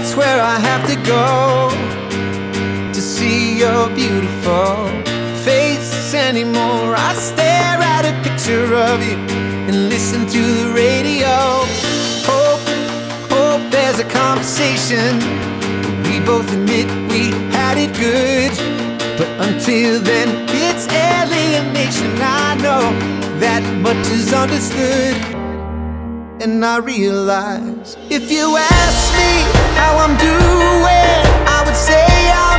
That's where I have to go to see your beautiful face anymore. I stare at a picture of you and listen to the radio. Hope, hope there's a conversation. We both admit we had it good. But until then, it's alienation. I know that much is understood. And I realize if you ask me how I'm doing, I would say I'm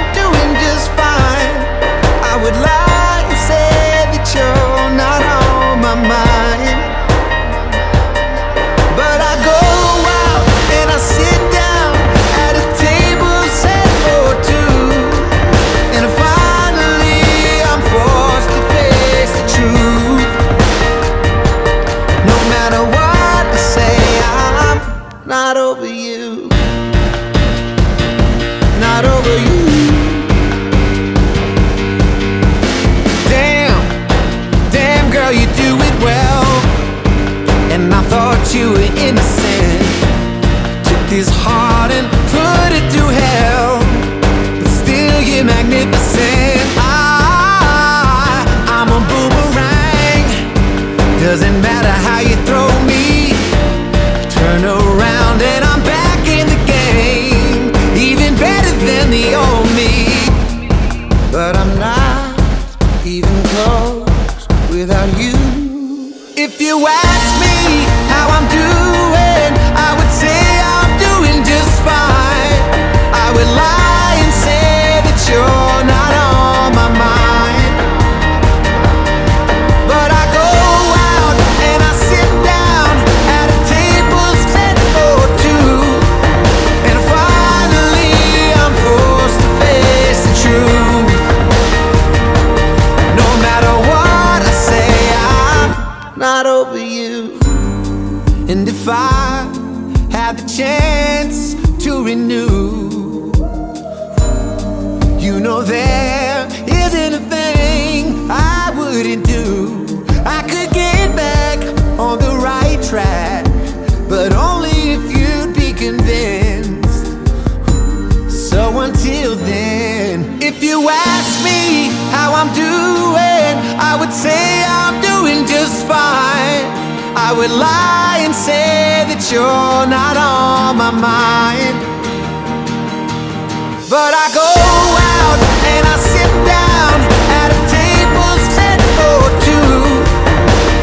this heart and put it to hell. But still, you're magnificent. I, I'm a boomerang. Doesn't matter how you throw me. Turn around and I'm back in the game. Even better than the old me. But I'm not even close without you. If you ask me how I'm not over you. And if I had the chance to renew, you know there isn't a thing I wouldn't do. Would lie and say that you're not on my mind. But I go out and I sit down at a table set for two.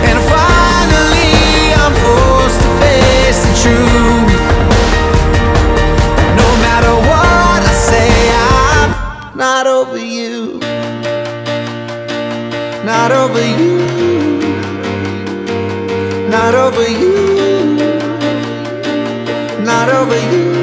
And finally I'm forced to face the truth. No matter what I say, I'm not over you. Not over you. Not over you. Not over you.